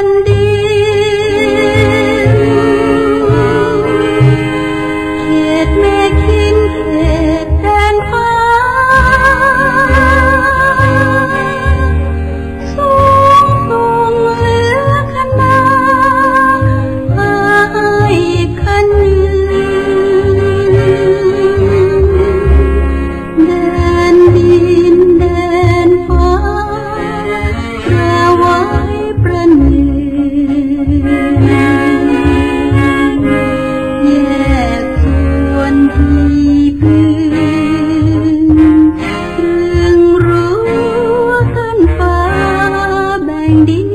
안 돼. ninety